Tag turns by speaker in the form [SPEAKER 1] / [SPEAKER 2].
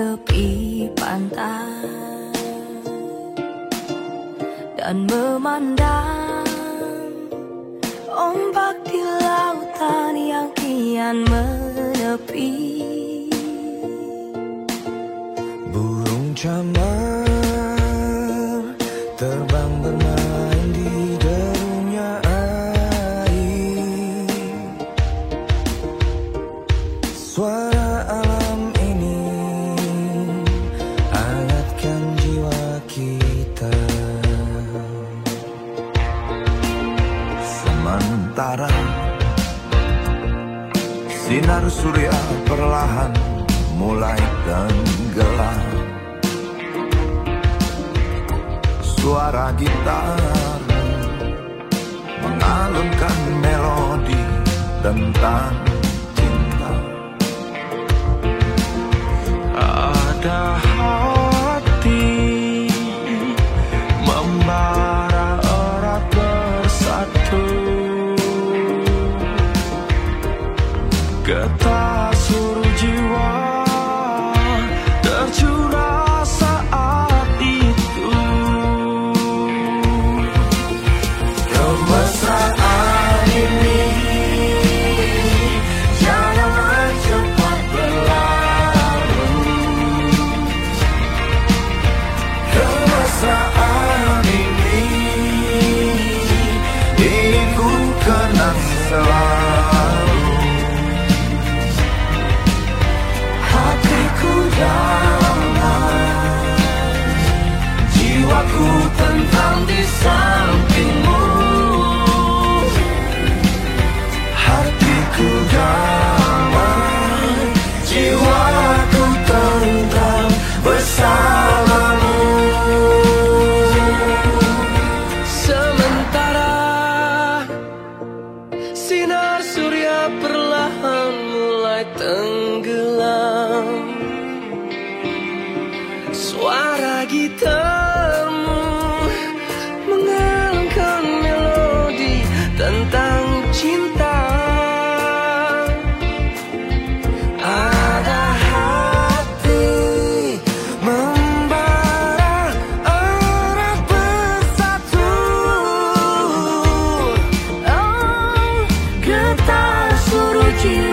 [SPEAKER 1] tepi pantai Dan memandang ombak di lautan yang kian menepi
[SPEAKER 2] sinar surya perlahan mulai tenggelam. Suara gitar mengalunkan melodi tentang cinta. Ada hati Tá Catar soro de uau. Tentang di sampingmu. Hatiku damai Jiwaku tentang bersamamu.
[SPEAKER 3] Sementara sinar surya perlahan mulai tenggelam. Suara gitarmu you.